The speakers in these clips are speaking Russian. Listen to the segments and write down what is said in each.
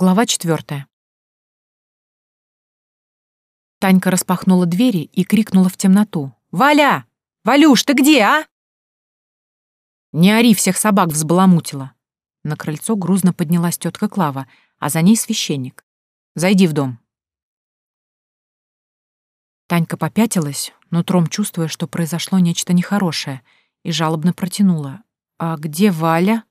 Глава четвертая. Танька распахнула двери и крикнула в темноту. «Валя! Валюш, ты где, а?» «Не ори, всех собак взбаламутила!» На крыльцо грузно поднялась тетка Клава, а за ней священник. «Зайди в дом». Танька попятилась, нутром чувствуя, что произошло нечто нехорошее, и жалобно протянула. «А где Валя?»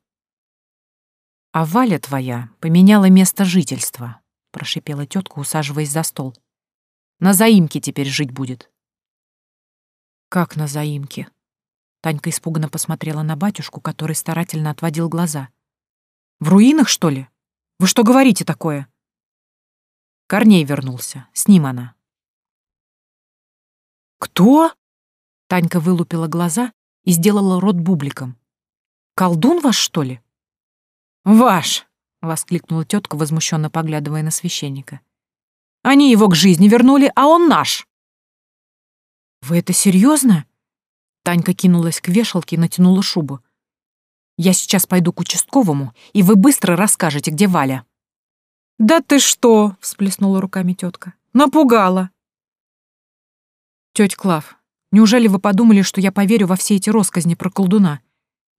«А Валя твоя поменяла место жительства», — прошипела тетка, усаживаясь за стол. «На заимке теперь жить будет». «Как на заимке?» Танька испуганно посмотрела на батюшку, который старательно отводил глаза. «В руинах, что ли? Вы что говорите такое?» Корней вернулся. С ним она. «Кто?» Танька вылупила глаза и сделала рот бубликом. «Колдун ваш, что ли?» «Ваш!» — воскликнула тетка, возмущенно поглядывая на священника. «Они его к жизни вернули, а он наш!» «Вы это серьезно? Танька кинулась к вешалке и натянула шубу. «Я сейчас пойду к участковому, и вы быстро расскажете, где Валя». «Да ты что!» — всплеснула руками тетка. «Напугала!» «Тетя Клав, неужели вы подумали, что я поверю во все эти росказни про колдуна?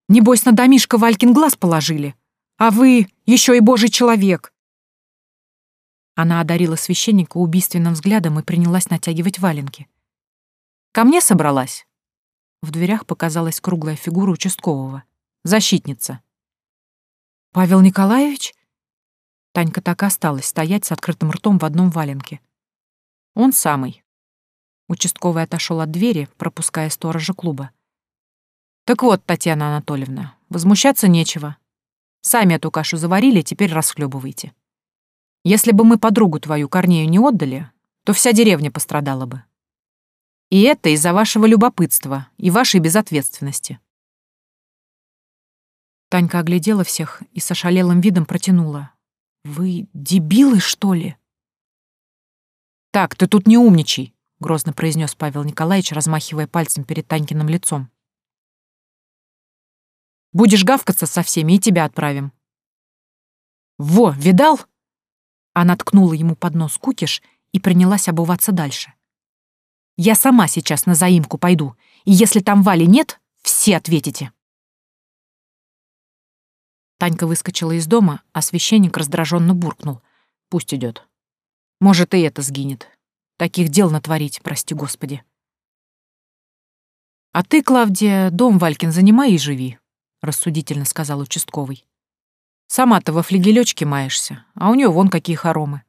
Небось, на домишко Валькин глаз положили?» А вы еще и божий человек!» Она одарила священника убийственным взглядом и принялась натягивать валенки. «Ко мне собралась?» В дверях показалась круглая фигура участкового. Защитница. «Павел Николаевич?» Танька так и осталась стоять с открытым ртом в одном валенке. «Он самый». Участковый отошел от двери, пропуская сторожа клуба. «Так вот, Татьяна Анатольевна, возмущаться нечего. Сами эту кашу заварили, теперь расхлебывайте. Если бы мы подругу твою Корнею не отдали, то вся деревня пострадала бы. И это из-за вашего любопытства и вашей безответственности. Танька оглядела всех и с ошалелым видом протянула. «Вы дебилы, что ли?» «Так, ты тут не умничай», — грозно произнес Павел Николаевич, размахивая пальцем перед Танькиным лицом. Будешь гавкаться со всеми, и тебя отправим». «Во, видал?» Она ткнула ему под нос кукиш и принялась обуваться дальше. «Я сама сейчас на заимку пойду, и если там Вали нет, все ответите». Танька выскочила из дома, а священник раздраженно буркнул. «Пусть идет. Может, и это сгинет. Таких дел натворить, прости господи». «А ты, Клавдия, дом Валькин занимай и живи. — рассудительно сказал участковый. «Сама-то во флигелёчке маешься, а у неё вон какие хоромы».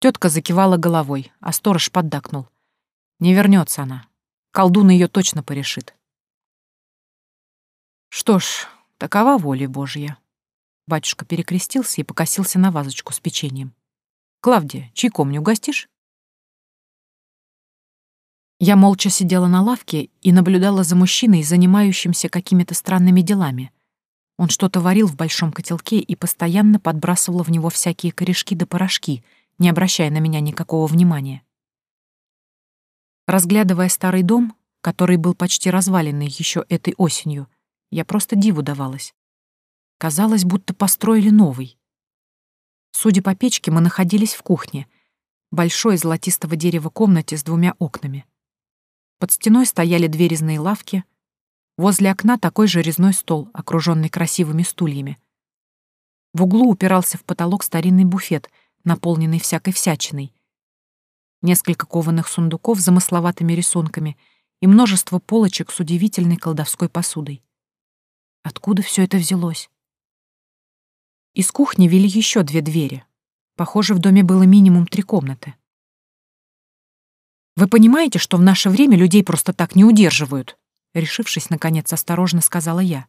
Тётка закивала головой, а сторож поддакнул. «Не вернётся она. Колдун её точно порешит». «Что ж, такова воля Божья». Батюшка перекрестился и покосился на вазочку с печеньем. «Клавдия, чайком не угостишь?» Я молча сидела на лавке и наблюдала за мужчиной, занимающимся какими-то странными делами. Он что-то варил в большом котелке и постоянно подбрасывал в него всякие корешки да порошки, не обращая на меня никакого внимания. Разглядывая старый дом, который был почти разваленный еще этой осенью, я просто диву давалась. Казалось, будто построили новый. Судя по печке, мы находились в кухне, большой золотистого дерева комнате с двумя окнами. Под стеной стояли две резные лавки. Возле окна такой же резной стол, окруженный красивыми стульями. В углу упирался в потолок старинный буфет, наполненный всякой всячиной. Несколько кованых сундуков с замысловатыми рисунками и множество полочек с удивительной колдовской посудой. Откуда все это взялось? Из кухни вели еще две двери. Похоже, в доме было минимум три комнаты. Вы понимаете, что в наше время людей просто так не удерживают?» Решившись, наконец, осторожно сказала я.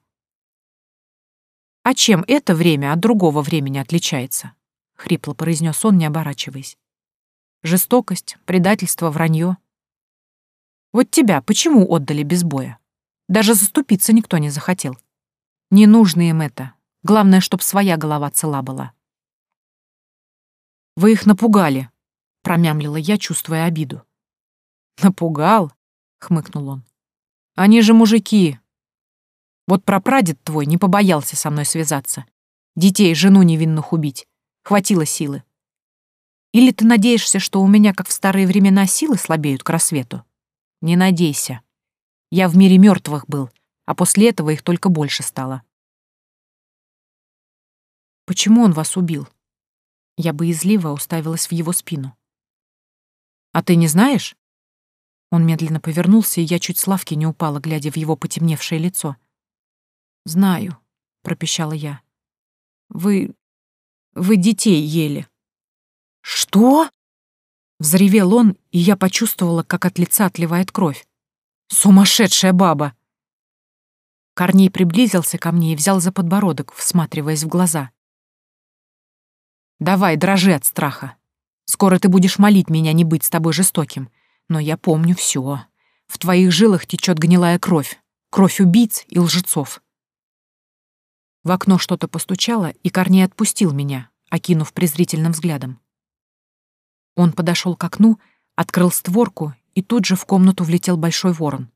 «А чем это время от другого времени отличается?» — хрипло произнес он, не оборачиваясь. «Жестокость, предательство, вранье. Вот тебя почему отдали без боя? Даже заступиться никто не захотел. Не нужно им это. Главное, чтоб своя голова цела была». «Вы их напугали», — промямлила я, чувствуя обиду. «Напугал?» — хмыкнул он. «Они же мужики. Вот прапрадед твой не побоялся со мной связаться. Детей, жену невинных убить. Хватило силы. Или ты надеешься, что у меня, как в старые времена, силы слабеют к рассвету? Не надейся. Я в мире мертвых был, а после этого их только больше стало. Почему он вас убил? Я боязливо уставилась в его спину. А ты не знаешь? Он медленно повернулся, и я чуть с лавки не упала, глядя в его потемневшее лицо. «Знаю», — пропищала я. «Вы... вы детей ели». «Что?» — взревел он, и я почувствовала, как от лица отливает кровь. «Сумасшедшая баба!» Корней приблизился ко мне и взял за подбородок, всматриваясь в глаза. «Давай, дрожи от страха. Скоро ты будешь молить меня не быть с тобой жестоким. Но я помню все. В твоих жилах течет гнилая кровь. Кровь убийц и лжецов. В окно что-то постучало, и Корней отпустил меня, окинув презрительным взглядом. Он подошел к окну, открыл створку, и тут же в комнату влетел большой ворон.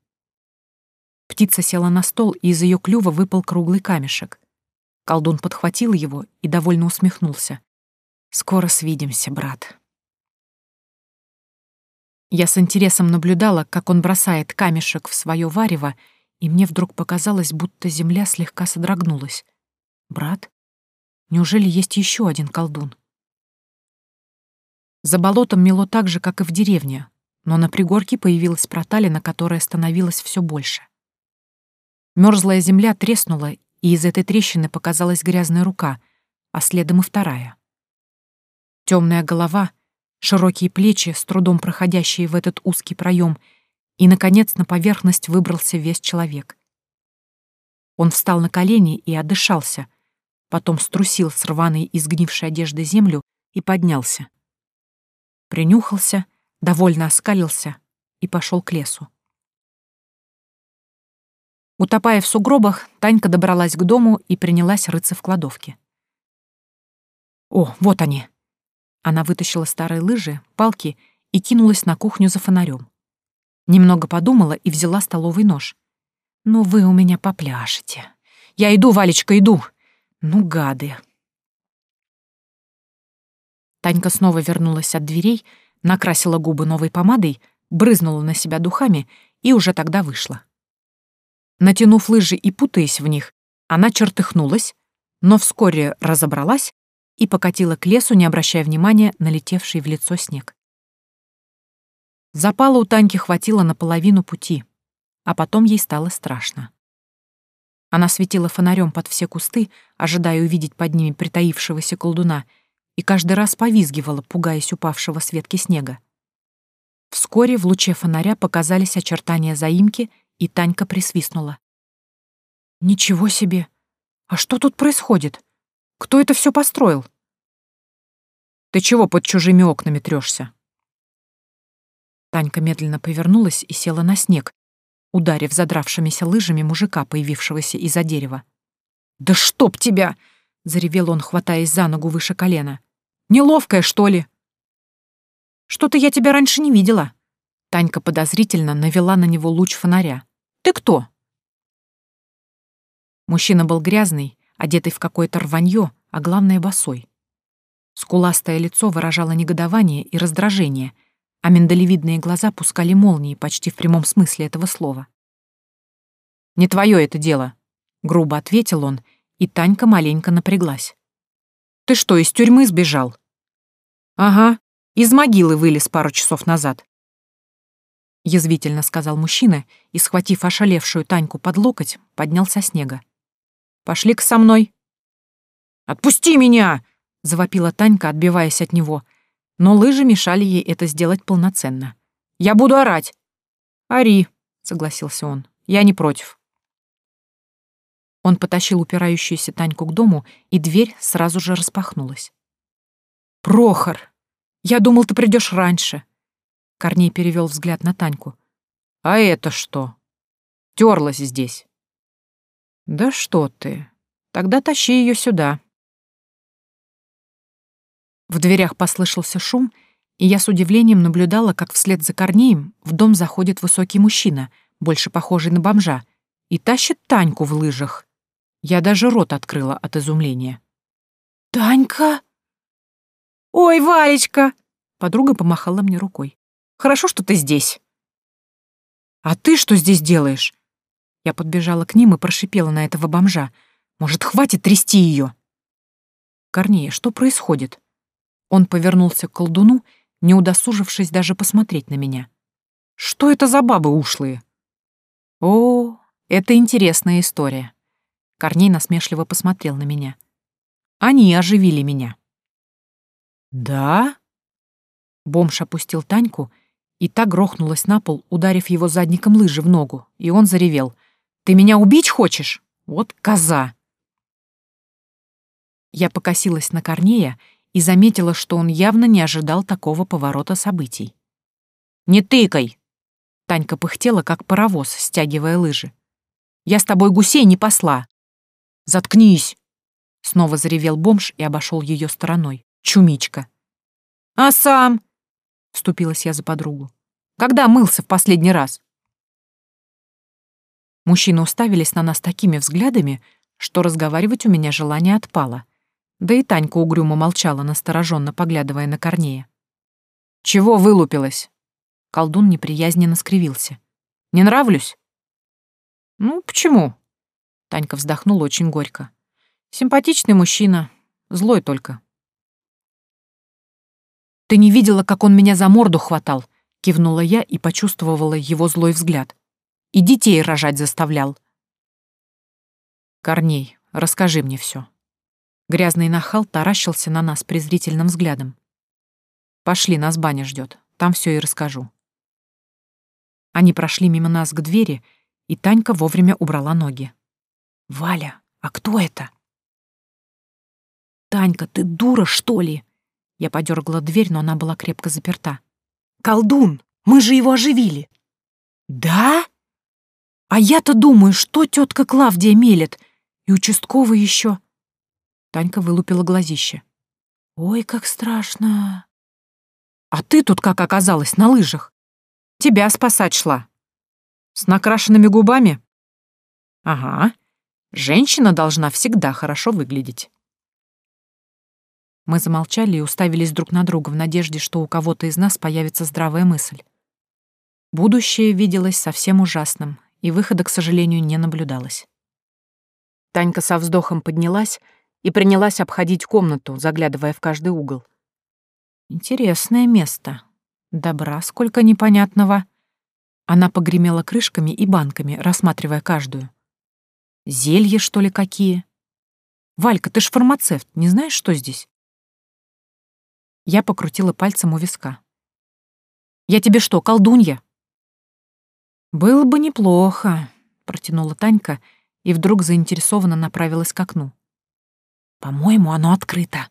Птица села на стол, и из ее клюва выпал круглый камешек. Колдун подхватил его и довольно усмехнулся. «Скоро свидимся, брат». Я с интересом наблюдала, как он бросает камешек в свое варево, и мне вдруг показалось, будто земля слегка содрогнулась. Брат? Неужели есть еще один колдун? За болотом мело так же, как и в деревне, но на пригорке появилась проталина, которая становилась все больше. Мерзлая земля треснула, и из этой трещины показалась грязная рука, а следом и вторая. Темная голова — широкие плечи, с трудом проходящие в этот узкий проем, и, наконец, на поверхность выбрался весь человек. Он встал на колени и отдышался, потом струсил с рваной и сгнившей одежды землю и поднялся. Принюхался, довольно оскалился и пошел к лесу. Утопая в сугробах, Танька добралась к дому и принялась рыться в кладовке. «О, вот они!» Она вытащила старые лыжи, палки и кинулась на кухню за фонарем. Немного подумала и взяла столовый нож. «Ну вы у меня попляшете. Я иду, Валечка, иду. Ну, гады!» Танька снова вернулась от дверей, накрасила губы новой помадой, брызнула на себя духами и уже тогда вышла. Натянув лыжи и путаясь в них, она чертыхнулась, но вскоре разобралась и покатила к лесу, не обращая внимания на летевший в лицо снег. Запала у Таньки хватило на половину пути, а потом ей стало страшно. Она светила фонарем под все кусты, ожидая увидеть под ними притаившегося колдуна, и каждый раз повизгивала, пугаясь упавшего с ветки снега. Вскоре в луче фонаря показались очертания заимки, и Танька присвистнула. «Ничего себе! А что тут происходит? Кто это все построил? Ты чего под чужими окнами трешься? Танька медленно повернулась и села на снег, ударив задравшимися лыжами мужика, появившегося из-за дерева. «Да чтоб тебя!» — заревел он, хватаясь за ногу выше колена. «Неловкая, что ли?» «Что-то я тебя раньше не видела». Танька подозрительно навела на него луч фонаря. «Ты кто?» Мужчина был грязный, одетый в какое-то рванье, а главное — босой. Скуластое лицо выражало негодование и раздражение, а миндалевидные глаза пускали молнии почти в прямом смысле этого слова. «Не твое это дело», — грубо ответил он, и Танька маленько напряглась. «Ты что, из тюрьмы сбежал?» «Ага, из могилы вылез пару часов назад», — язвительно сказал мужчина и, схватив ошалевшую Таньку под локоть, поднял со снега. Пошли-ка со мной». «Отпусти меня!» — завопила Танька, отбиваясь от него. Но лыжи мешали ей это сделать полноценно. «Я буду орать!» «Ори», — согласился он. «Я не против». Он потащил упирающуюся Таньку к дому, и дверь сразу же распахнулась. «Прохор! Я думал, ты придешь раньше!» Корней перевел взгляд на Таньку. «А это что? Терлась здесь!» «Да что ты! Тогда тащи ее сюда!» В дверях послышался шум, и я с удивлением наблюдала, как вслед за Корнеем в дом заходит высокий мужчина, больше похожий на бомжа, и тащит Таньку в лыжах. Я даже рот открыла от изумления. «Танька!» «Ой, Варечка!» Подруга помахала мне рукой. «Хорошо, что ты здесь». «А ты что здесь делаешь?» Я подбежала к ним и прошипела на этого бомжа. «Может, хватит трясти ее?» «Корнея, что происходит?» Он повернулся к колдуну, не удосужившись даже посмотреть на меня. «Что это за бабы ушлые?» «О, это интересная история». Корней насмешливо посмотрел на меня. «Они оживили меня». «Да?» Бомж опустил Таньку, и та грохнулась на пол, ударив его задником лыжи в ногу, и он заревел. «Ты меня убить хочешь? Вот коза!» Я покосилась на Корнея и заметила, что он явно не ожидал такого поворота событий. «Не тыкай!» Танька пыхтела, как паровоз, стягивая лыжи. «Я с тобой гусей не посла!» «Заткнись!» Снова заревел бомж и обошел ее стороной. Чумичка. «А сам?» — вступилась я за подругу. «Когда мылся в последний раз?» Мужчины уставились на нас такими взглядами, что разговаривать у меня желание отпало. Да и Танька угрюмо молчала, настороженно поглядывая на Корнея. «Чего вылупилась?» Колдун неприязненно скривился. «Не нравлюсь?» «Ну, почему?» Танька вздохнула очень горько. «Симпатичный мужчина, злой только». «Ты не видела, как он меня за морду хватал?» — кивнула я и почувствовала его злой взгляд. «И детей рожать заставлял». «Корней, расскажи мне все. Грязный нахал таращился на нас презрительным взглядом. «Пошли, нас баня ждет. Там все и расскажу». Они прошли мимо нас к двери, и Танька вовремя убрала ноги. «Валя, а кто это?» «Танька, ты дура, что ли?» Я подергала дверь, но она была крепко заперта. «Колдун! Мы же его оживили!» «Да? А я-то думаю, что тетка Клавдия мелет, и участковый еще. Танька вылупила глазище. «Ой, как страшно!» «А ты тут как оказалась на лыжах? Тебя спасать шла. С накрашенными губами?» «Ага. Женщина должна всегда хорошо выглядеть». Мы замолчали и уставились друг на друга в надежде, что у кого-то из нас появится здравая мысль. Будущее виделось совсем ужасным, и выхода, к сожалению, не наблюдалось. Танька со вздохом поднялась и принялась обходить комнату, заглядывая в каждый угол. Интересное место. Добра сколько непонятного. Она погремела крышками и банками, рассматривая каждую. Зелье, что ли, какие? Валька, ты ж фармацевт, не знаешь, что здесь? Я покрутила пальцем у виска. Я тебе что, колдунья? Было бы неплохо, протянула Танька и вдруг заинтересованно направилась к окну. По-моему, оно открыто.